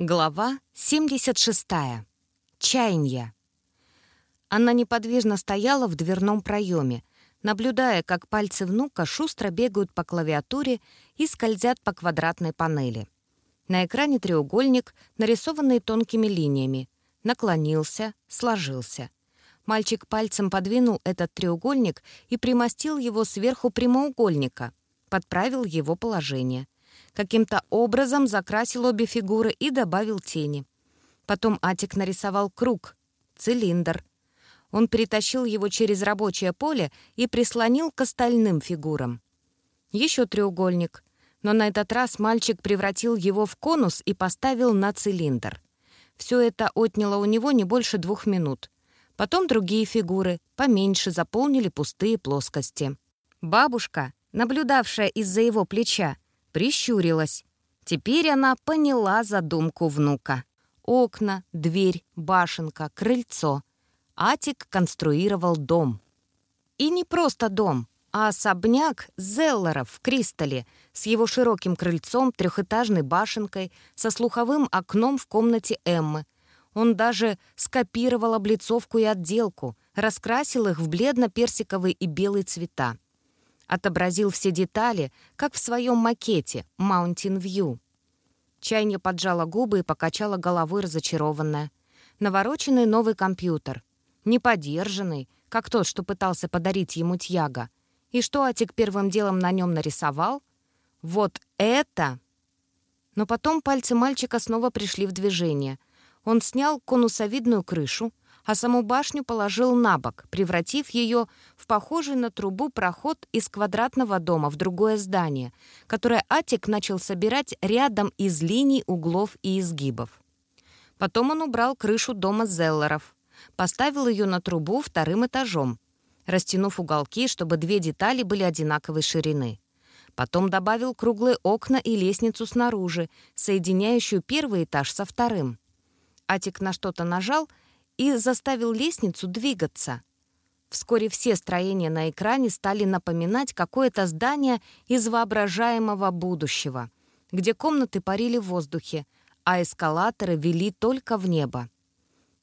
Глава 76. Чаянья. Она неподвижно стояла в дверном проеме, наблюдая, как пальцы внука шустро бегают по клавиатуре и скользят по квадратной панели. На экране треугольник, нарисованный тонкими линиями, наклонился, сложился. Мальчик пальцем подвинул этот треугольник и примостил его сверху прямоугольника, подправил его положение — Каким-то образом закрасил обе фигуры и добавил тени. Потом Атик нарисовал круг, цилиндр. Он перетащил его через рабочее поле и прислонил к остальным фигурам. Еще треугольник. Но на этот раз мальчик превратил его в конус и поставил на цилиндр. Все это отняло у него не больше двух минут. Потом другие фигуры, поменьше, заполнили пустые плоскости. Бабушка, наблюдавшая из-за его плеча, прищурилась. Теперь она поняла задумку внука. Окна, дверь, башенка, крыльцо. Атик конструировал дом. И не просто дом, а особняк Зеллеров в Кристалле с его широким крыльцом, трехэтажной башенкой, со слуховым окном в комнате Эммы. Он даже скопировал облицовку и отделку, раскрасил их в бледно-персиковый и белый цвета отобразил все детали, как в своем макете Mountain View. Чайня поджала губы и покачала головой разочарованная. Навороченный новый компьютер. Не подержанный, как тот, что пытался подарить ему Тьяга. И что Атик первым делом на нем нарисовал? Вот это! Но потом пальцы мальчика снова пришли в движение. Он снял конусовидную крышу, а саму башню положил на бок, превратив ее в похожий на трубу проход из квадратного дома в другое здание, которое Атик начал собирать рядом из линий углов и изгибов. Потом он убрал крышу дома Зеллеров, поставил ее на трубу вторым этажом, растянув уголки, чтобы две детали были одинаковой ширины. Потом добавил круглые окна и лестницу снаружи, соединяющую первый этаж со вторым. Атик на что-то нажал — и заставил лестницу двигаться. Вскоре все строения на экране стали напоминать какое-то здание из воображаемого будущего, где комнаты парили в воздухе, а эскалаторы вели только в небо.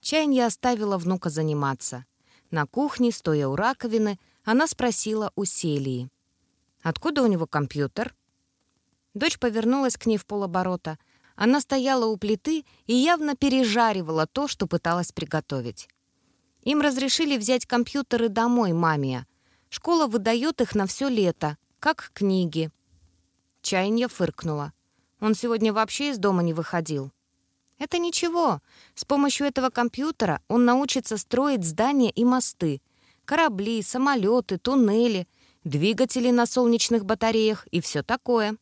Чайнья оставила внука заниматься. На кухне, стоя у раковины, она спросила у Селии. «Откуда у него компьютер?» Дочь повернулась к ней в полоборота — она стояла у плиты и явно пережаривала то, что пыталась приготовить. Им разрешили взять компьютеры домой, мамия. Школа выдает их на все лето, как книги. Чаянья фыркнула. Он сегодня вообще из дома не выходил. Это ничего. С помощью этого компьютера он научится строить здания и мосты, корабли, самолеты, туннели, двигатели на солнечных батареях и все такое.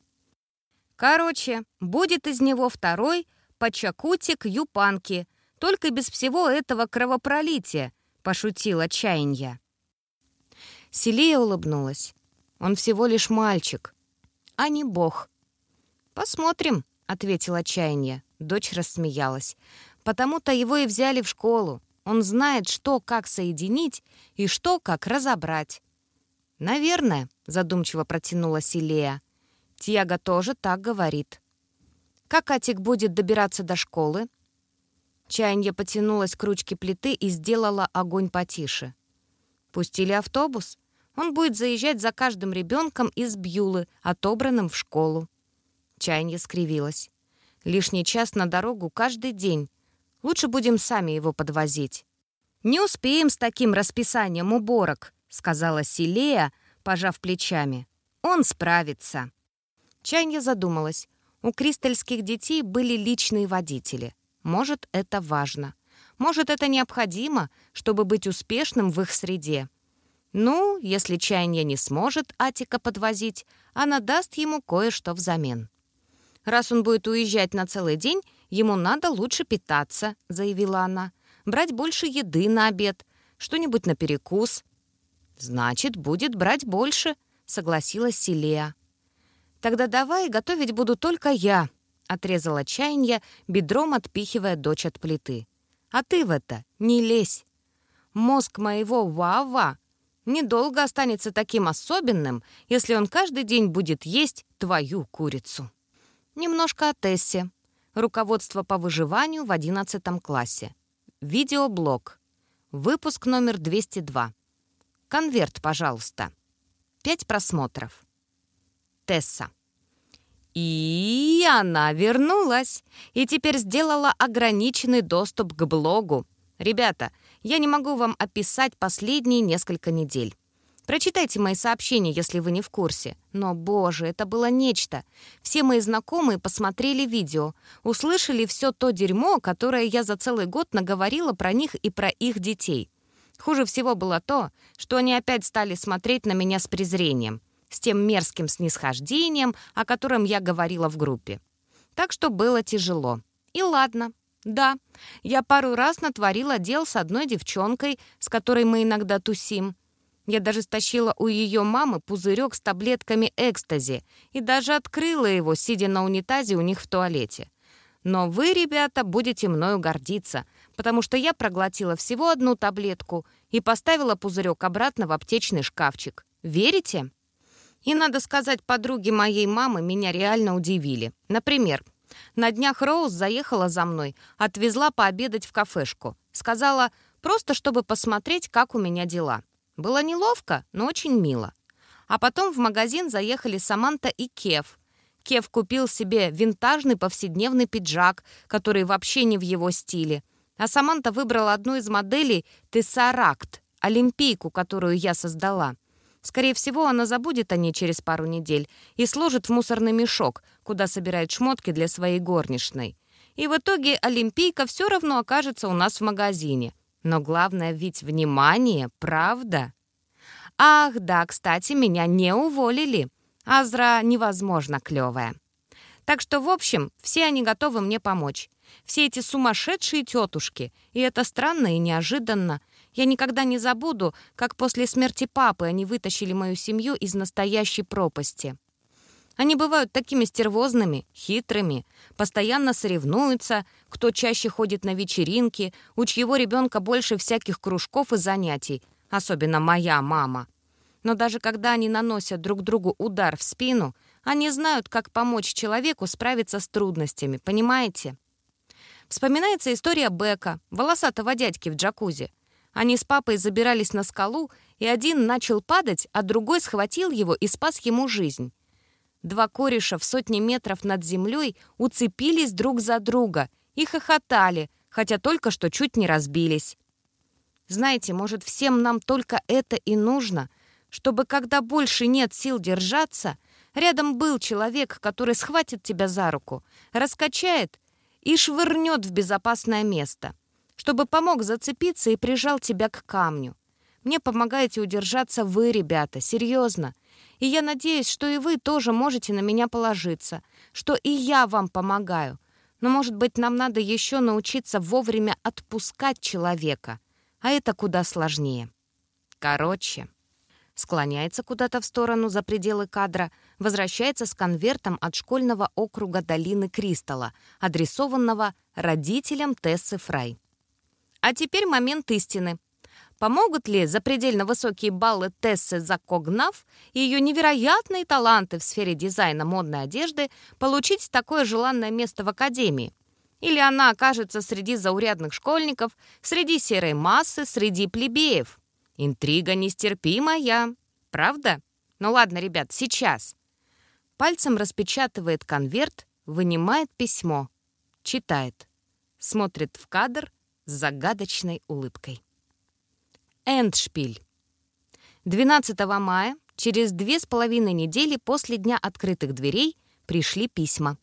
Короче, будет из него второй почакутик Юпанки, только без всего этого кровопролития, пошутила Чаянья. Селия улыбнулась. Он всего лишь мальчик, а не бог. Посмотрим, ответила Чаянья. Дочь рассмеялась. Потому-то его и взяли в школу. Он знает, что как соединить и что как разобрать. «Наверное», — задумчиво протянула Селия. Тьяга тоже так говорит. Как Атик будет добираться до школы? Чаянье потянулась к ручке плиты и сделала огонь потише. Пустили автобус. Он будет заезжать за каждым ребенком из Бьюлы, отобранным в школу. Чаянье скривилась. Лишний час на дорогу каждый день. Лучше будем сами его подвозить. «Не успеем с таким расписанием уборок», — сказала Силея, пожав плечами. «Он справится». Чанья задумалась. У кристальских детей были личные водители. Может, это важно. Может, это необходимо, чтобы быть успешным в их среде. Ну, если Чайня не сможет Атика подвозить, она даст ему кое-что взамен. «Раз он будет уезжать на целый день, ему надо лучше питаться», — заявила она. «Брать больше еды на обед, что-нибудь на перекус». «Значит, будет брать больше», — согласилась Селия. «Тогда давай, готовить буду только я», — отрезала чаянье, бедром отпихивая дочь от плиты. «А ты в это не лезь. Мозг моего Вава недолго останется таким особенным, если он каждый день будет есть твою курицу». Немножко о Тессе. Руководство по выживанию в 11 классе. Видеоблог. Выпуск номер 202. Конверт, пожалуйста. Пять просмотров. Тесса. И она вернулась. И теперь сделала ограниченный доступ к блогу. Ребята, я не могу вам описать последние несколько недель. Прочитайте мои сообщения, если вы не в курсе. Но, боже, это было нечто. Все мои знакомые посмотрели видео, услышали все то дерьмо, которое я за целый год наговорила про них и про их детей. Хуже всего было то, что они опять стали смотреть на меня с презрением, с тем мерзким снисхождением, о котором я говорила в группе. Так что было тяжело. И ладно. Да, я пару раз натворила дел с одной девчонкой, с которой мы иногда тусим, я даже стащила у ее мамы пузырек с таблетками экстази и даже открыла его, сидя на унитазе у них в туалете. Но вы, ребята, будете мною гордиться, потому что я проглотила всего одну таблетку и поставила пузырек обратно в аптечный шкафчик. Верите? И, надо сказать, подруги моей мамы меня реально удивили. Например, на днях Роуз заехала за мной, отвезла пообедать в кафешку. Сказала, просто чтобы посмотреть, как у меня дела. Было неловко, но очень мило. А потом в магазин заехали Саманта и Кев. Кев купил себе винтажный повседневный пиджак, который вообще не в его стиле. А Саманта выбрала одну из моделей Тессаракт, олимпийку, которую я создала. Скорее всего, она забудет о ней через пару недель и сложит в мусорный мешок, куда собирает шмотки для своей горничной. И в итоге олимпийка все равно окажется у нас в магазине. Но главное ведь внимание, правда? Ах, да, кстати, меня не уволили. Азра невозможно клевая. Так что, в общем, все они готовы мне помочь. Все эти сумасшедшие тетушки. И это странно и неожиданно. Я никогда не забуду, как после смерти папы они вытащили мою семью из настоящей пропасти. Они бывают такими стервозными, хитрыми, постоянно соревнуются, кто чаще ходит на вечеринки, у чьего ребенка больше всяких кружков и занятий, особенно моя мама. Но даже когда они наносят друг другу удар в спину, они знают, как помочь человеку справиться с трудностями, понимаете? Вспоминается история Бека, волосатого дядьки в джакузи. Они с папой забирались на скалу, и один начал падать, а другой схватил его и спас ему жизнь. Два кореша в сотни метров над землей уцепились друг за друга и хохотали, хотя только что чуть не разбились. Знаете, может, всем нам только это и нужно, чтобы, когда больше нет сил держаться, рядом был человек, который схватит тебя за руку, раскачает и швырнет в безопасное место, чтобы помог зацепиться и прижал тебя к камню. Мне помогаете удержаться вы, ребята, серьезно. И я надеюсь, что и вы тоже можете на меня положиться, что и я вам помогаю. Но, может быть, нам надо еще научиться вовремя отпускать человека, а это куда сложнее. Короче, склоняется куда-то в сторону за пределы кадра, возвращается с конвертом от школьного округа долины Кристалла, адресованного родителям Тессы Фрай. А теперь момент истины. Помогут ли запредельно высокие баллы Тессы за Когнав и ее невероятные таланты в сфере дизайна модной одежды получить такое желанное место в Академии? Или она окажется среди заурядных школьников, среди серой массы, среди плебеев? Интрига нестерпимая, правда? Ну ладно, ребят, сейчас. Пальцем распечатывает конверт, вынимает письмо, читает, смотрит в кадр с загадочной улыбкой. Эндшпиль. 12 мая, через две с половиной недели после дня открытых дверей, пришли письма.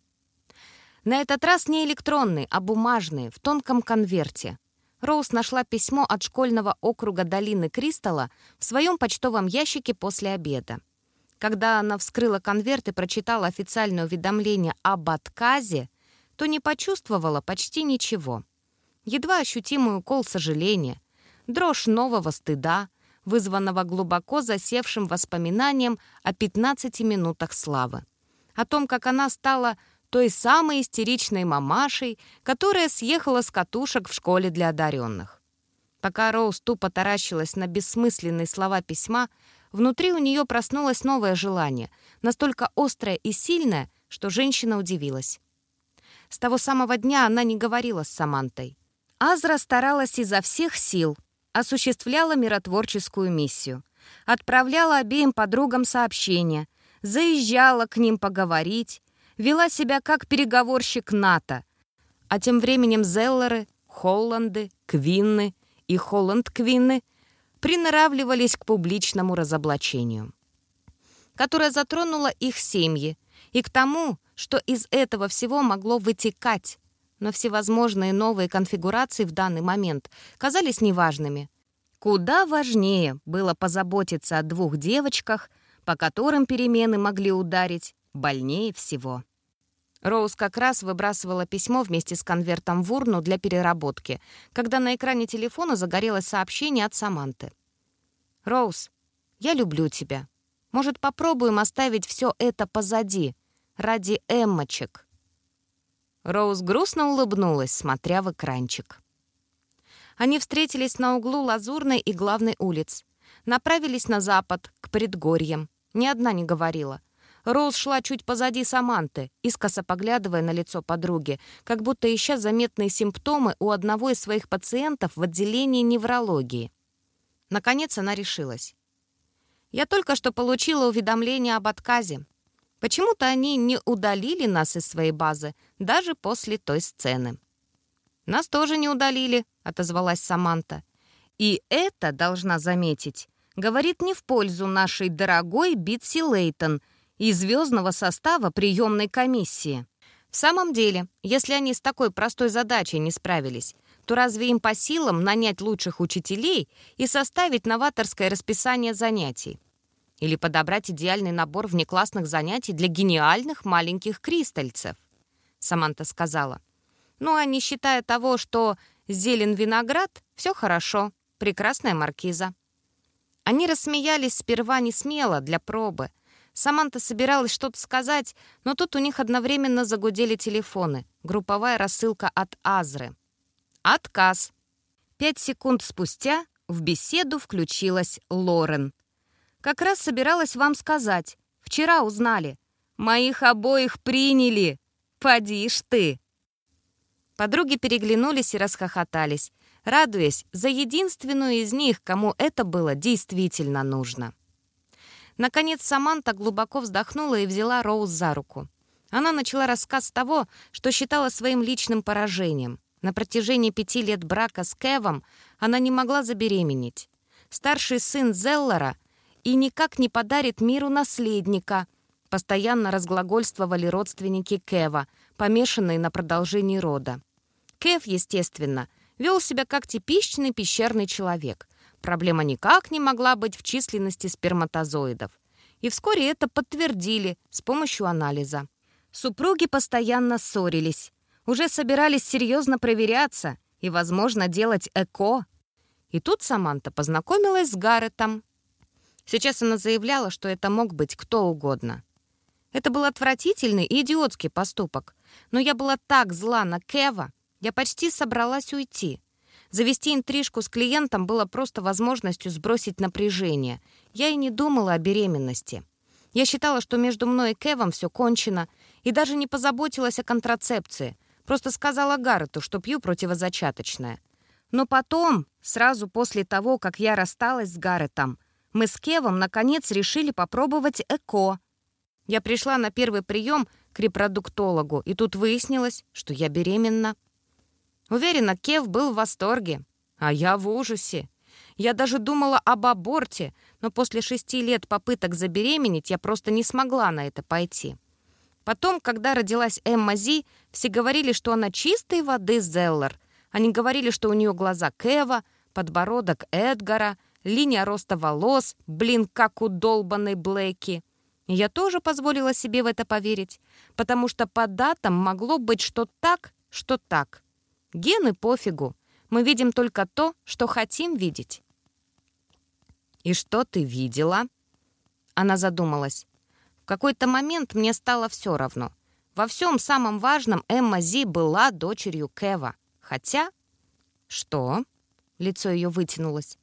На этот раз не электронные, а бумажные, в тонком конверте. Роуз нашла письмо от школьного округа долины Кристалла в своем почтовом ящике после обеда. Когда она вскрыла конверт и прочитала официальное уведомление об отказе, то не почувствовала почти ничего. Едва ощутимый укол сожаления — дрожь нового стыда, вызванного глубоко засевшим воспоминанием о 15 минутах славы. О том, как она стала той самой истеричной мамашей, которая съехала с катушек в школе для одаренных. Пока Роуз тупо таращилась на бессмысленные слова письма, внутри у нее проснулось новое желание, настолько острое и сильное, что женщина удивилась. С того самого дня она не говорила с Самантой. Азра старалась изо всех сил, осуществляла миротворческую миссию. Отправляла обеим подругам сообщения, заезжала к ним поговорить, вела себя как переговорщик НАТО. А тем временем Зеллеры, Холланды, Квинны и Холланд-Квинны приноравливались к публичному разоблачению, которое затронуло их семьи, и к тому, что из этого всего могло вытекать, но всевозможные новые конфигурации в данный момент казались неважными. Куда важнее было позаботиться о двух девочках, по которым перемены могли ударить больнее всего. Роуз как раз выбрасывала письмо вместе с конвертом в урну для переработки, когда на экране телефона загорелось сообщение от Саманты. «Роуз, я люблю тебя. Может, попробуем оставить все это позади, ради эммочек?» Роуз грустно улыбнулась, смотря в экранчик. Они встретились на углу Лазурной и Главной улиц. Направились на запад, к предгорьям. Ни одна не говорила. Роуз шла чуть позади Саманты, искоса поглядывая на лицо подруги, как будто ища заметные симптомы у одного из своих пациентов в отделении неврологии. Наконец она решилась. «Я только что получила уведомление об отказе. Почему-то они не удалили нас из своей базы, даже после той сцены». «Нас тоже не удалили», — отозвалась Саманта. «И это, должна заметить, говорит не в пользу нашей дорогой Битси Лейтон и звездного состава приемной комиссии. В самом деле, если они с такой простой задачей не справились, то разве им по силам нанять лучших учителей и составить новаторское расписание занятий? Или подобрать идеальный набор внеклассных занятий для гениальных маленьких кристальцев? Саманта сказала. Ну, а не считая того, что зелен виноград, все хорошо, прекрасная маркиза. Они рассмеялись сперва не смело, для пробы. Саманта собиралась что-то сказать, но тут у них одновременно загудели телефоны. Групповая рассылка от Азры. Отказ. Пять секунд спустя в беседу включилась Лорен. «Как раз собиралась вам сказать. Вчера узнали. Моих обоих приняли. Поди ты!» Подруги переглянулись и расхохотались, радуясь за единственную из них, кому это было действительно нужно. Наконец Саманта глубоко вздохнула и взяла Роуз за руку. Она начала рассказ того, что считала своим личным поражением. На протяжении пяти лет брака с Кевом она не могла забеременеть. Старший сын Зеллера и никак не подарит миру наследника. Постоянно разглагольствовали родственники Кева, помешанные на продолжении рода. Кев, естественно, вел себя как типичный пещерный человек. Проблема никак не могла быть в численности сперматозоидов. И вскоре это подтвердили с помощью анализа. Супруги постоянно ссорились. Уже собирались серьезно проверяться и, возможно, делать ЭКО. И тут Саманта познакомилась с Гарретом. Сейчас она заявляла, что это мог быть кто угодно. Это был отвратительный и идиотский поступок. Но я была так зла на Кева, я почти собралась уйти. Завести интрижку с клиентом было просто возможностью сбросить напряжение. Я и не думала о беременности. Я считала, что между мной и Кевом все кончено, и даже не позаботилась о контрацепции. Просто сказала Гаррету, что пью противозачаточное. Но потом, сразу после того, как я рассталась с Гарретом, мы с Кевом наконец решили попробовать ЭКО. Я пришла на первый прием к репродуктологу, и тут выяснилось, что я беременна. Уверена, Кев был в восторге, а я в ужасе. Я даже думала об аборте, но после шести лет попыток забеременеть я просто не смогла на это пойти. Потом, когда родилась Эмма Зи, все говорили, что она чистой воды Зеллер. Они говорили, что у нее глаза Кева, подбородок Эдгара, линия роста волос, блин, как у долбанной Блэки. Я тоже позволила себе в это поверить, потому что по датам могло быть что так, что так. Гены пофигу. Мы видим только то, что хотим видеть. «И что ты видела?» Она задумалась. В какой-то момент мне стало все равно. Во всем самом важном Эмма Зи была дочерью Кева. Хотя... «Что?» Лицо ее вытянулось.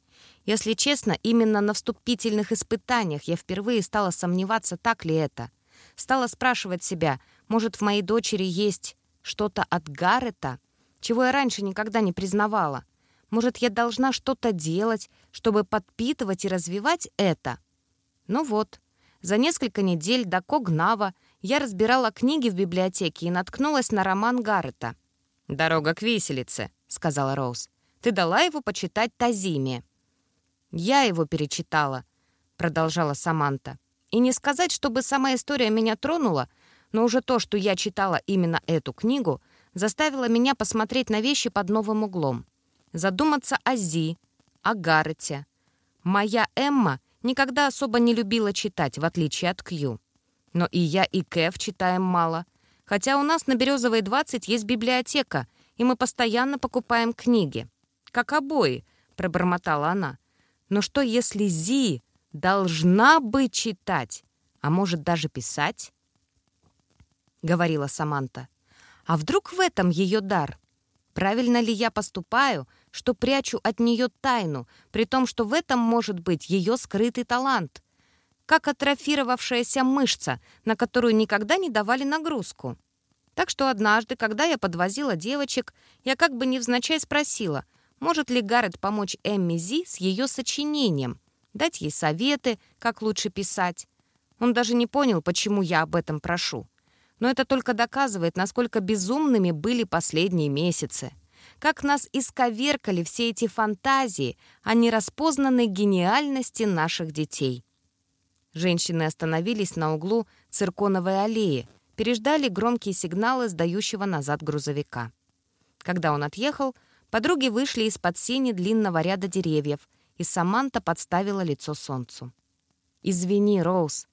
Если честно, именно на вступительных испытаниях я впервые стала сомневаться, так ли это. Стала спрашивать себя, может, в моей дочери есть что-то от Гаррета, чего я раньше никогда не признавала. Может, я должна что-то делать, чтобы подпитывать и развивать это? Ну вот, за несколько недель до Когнава я разбирала книги в библиотеке и наткнулась на роман Гаррета. «Дорога к виселице», — сказала Роуз. «Ты дала его почитать Тазиме». «Я его перечитала», — продолжала Саманта. «И не сказать, чтобы сама история меня тронула, но уже то, что я читала именно эту книгу, заставило меня посмотреть на вещи под новым углом. Задуматься о Зи, о Гаррете. Моя Эмма никогда особо не любила читать, в отличие от Кью. Но и я, и Кэв читаем мало. Хотя у нас на Березовой 20 есть библиотека, и мы постоянно покупаем книги. Как обои, пробормотала она. Но что если Зи должна бы читать, а может даже писать? Говорила Саманта. А вдруг в этом ее дар? Правильно ли я поступаю, что прячу от нее тайну, при том, что в этом может быть ее скрытый талант? Как атрофировавшаяся мышца, на которую никогда не давали нагрузку. Так что однажды, когда я подвозила девочек, я как бы невзначай спросила, может ли Гаррет помочь Эмми Зи с ее сочинением, дать ей советы, как лучше писать. Он даже не понял, почему я об этом прошу. Но это только доказывает, насколько безумными были последние месяцы как нас исковеркали все эти фантазии о нераспознанной гениальности наших детей. Женщины остановились на углу цирконовой аллеи, переждали громкие сигналы сдающего назад грузовика. Когда он отъехал, подруги вышли из-под сени длинного ряда деревьев, и Саманта подставила лицо солнцу. «Извини, Роуз,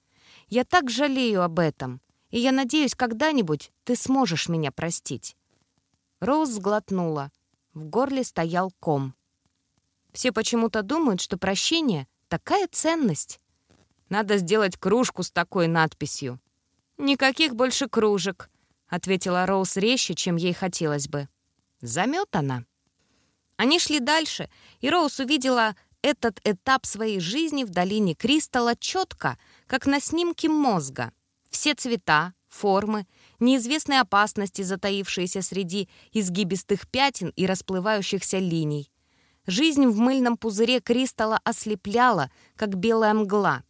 я так жалею об этом, и я надеюсь, когда-нибудь ты сможешь меня простить. Роуз сглотнула. В горле стоял ком. Все почему-то думают, что прощение — такая ценность. Надо сделать кружку с такой надписью. «Никаких больше кружек», — ответила Роуз резче, чем ей хотелось бы. Заметана. Они шли дальше, и Роуз увидела этот этап своей жизни в долине Кристалла четко, как на снимке мозга. Все цвета, формы, неизвестные опасности, затаившиеся среди изгибистых пятен и расплывающихся линий. Жизнь в мыльном пузыре Кристалла ослепляла, как белая мгла.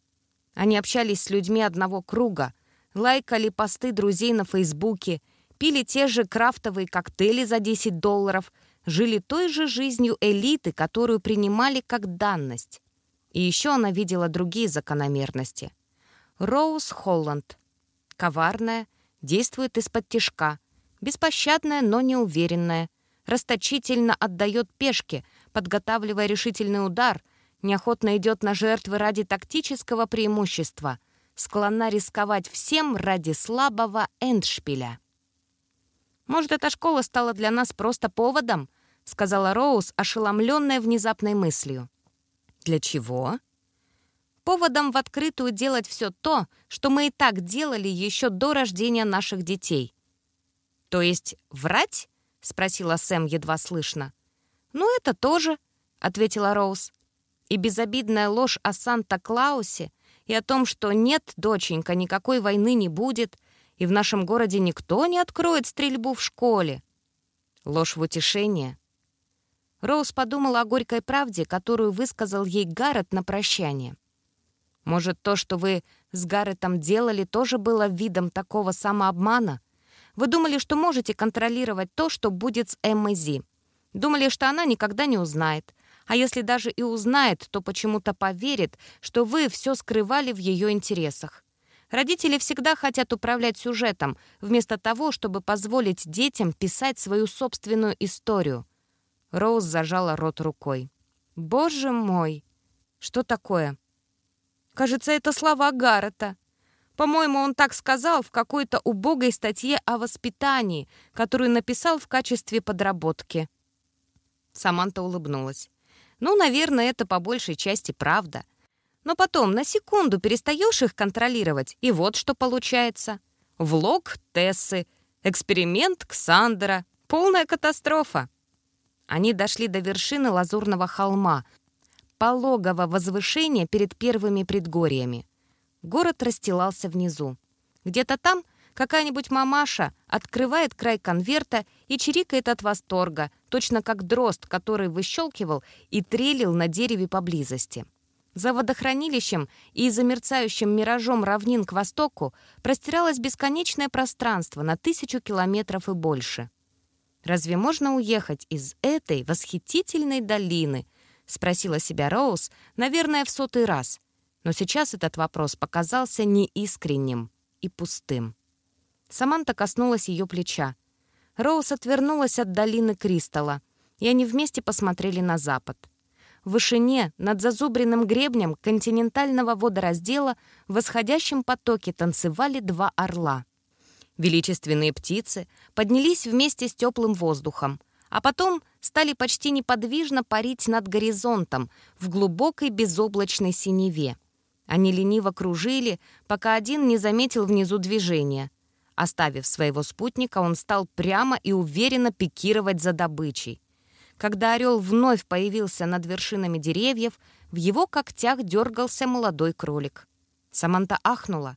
Они общались с людьми одного круга, лайкали посты друзей на Фейсбуке, пили те же крафтовые коктейли за 10 долларов, жили той же жизнью элиты, которую принимали как данность. И еще она видела другие закономерности. Роуз Холланд. Коварная, действует из-под тишка, беспощадная, но неуверенная, расточительно отдает пешки, подготавливая решительный удар, неохотно идет на жертвы ради тактического преимущества, склонна рисковать всем ради слабого эндшпиля. «Может, эта школа стала для нас просто поводом?» — сказала Роуз, ошеломленная внезапной мыслью. «Для чего?» поводом в открытую делать все то, что мы и так делали еще до рождения наших детей. «То есть врать?» — спросила Сэм едва слышно. «Ну, это тоже», — ответила Роуз. «И безобидная ложь о Санта-Клаусе и о том, что нет, доченька, никакой войны не будет, и в нашем городе никто не откроет стрельбу в школе». Ложь в утешение. Роуз подумала о горькой правде, которую высказал ей Гаррет на прощание. Может, то, что вы с Гарретом делали, тоже было видом такого самообмана? Вы думали, что можете контролировать то, что будет с Эммой Зи. Думали, что она никогда не узнает. А если даже и узнает, то почему-то поверит, что вы все скрывали в ее интересах. Родители всегда хотят управлять сюжетом, вместо того, чтобы позволить детям писать свою собственную историю. Роуз зажала рот рукой. «Боже мой! Что такое?» Кажется, это слова Гаррета. По-моему, он так сказал в какой-то убогой статье о воспитании, которую написал в качестве подработки. Саманта улыбнулась. Ну, наверное, это по большей части правда. Но потом на секунду перестаешь их контролировать, и вот что получается. Влог Тессы, эксперимент Ксандера, полная катастрофа. Они дошли до вершины лазурного холма, пологого возвышения перед первыми предгорьями. Город расстилался внизу. Где-то там Какая-нибудь мамаша открывает край конверта и чирикает от восторга, точно как дрозд, который выщелкивал и трелил на дереве поблизости. За водохранилищем и за мерцающим миражом равнин к востоку простиралось бесконечное пространство на тысячу километров и больше. «Разве можно уехать из этой восхитительной долины?» — спросила себя Роуз, наверное, в сотый раз. Но сейчас этот вопрос показался неискренним и пустым. Саманта коснулась ее плеча. Роуз отвернулась от долины Кристалла, и они вместе посмотрели на запад. В вышине, над зазубренным гребнем континентального водораздела в восходящем потоке танцевали два орла. Величественные птицы поднялись вместе с теплым воздухом, а потом стали почти неподвижно парить над горизонтом в глубокой безоблачной синеве. Они лениво кружили, пока один не заметил внизу движения. Оставив своего спутника, он стал прямо и уверенно пикировать за добычей. Когда орел вновь появился над вершинами деревьев, в его когтях дергался молодой кролик. Саманта ахнула.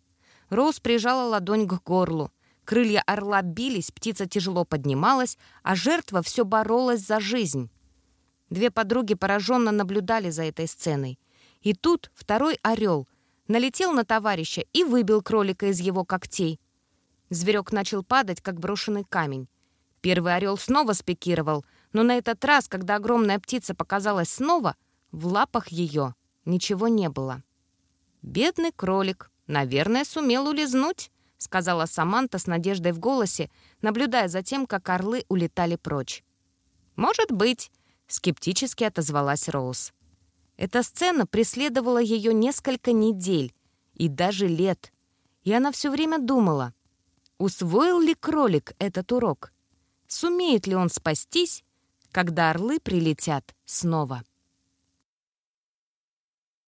Роуз прижала ладонь к горлу. Крылья орла бились, птица тяжело поднималась, а жертва все боролась за жизнь. Две подруги пораженно наблюдали за этой сценой. И тут второй орел налетел на товарища и выбил кролика из его когтей. Зверек начал падать, как брошенный камень. Первый орел снова спикировал, но на этот раз, когда огромная птица показалась снова, в лапах ее ничего не было. «Бедный кролик, наверное, сумел улизнуть», — сказала Саманта с надеждой в голосе, наблюдая за тем, как орлы улетали прочь. «Может быть», — скептически отозвалась Роуз. Эта сцена преследовала ее несколько недель и даже лет, и она все время думала, усвоил ли кролик этот урок, сумеет ли он спастись, когда орлы прилетят снова.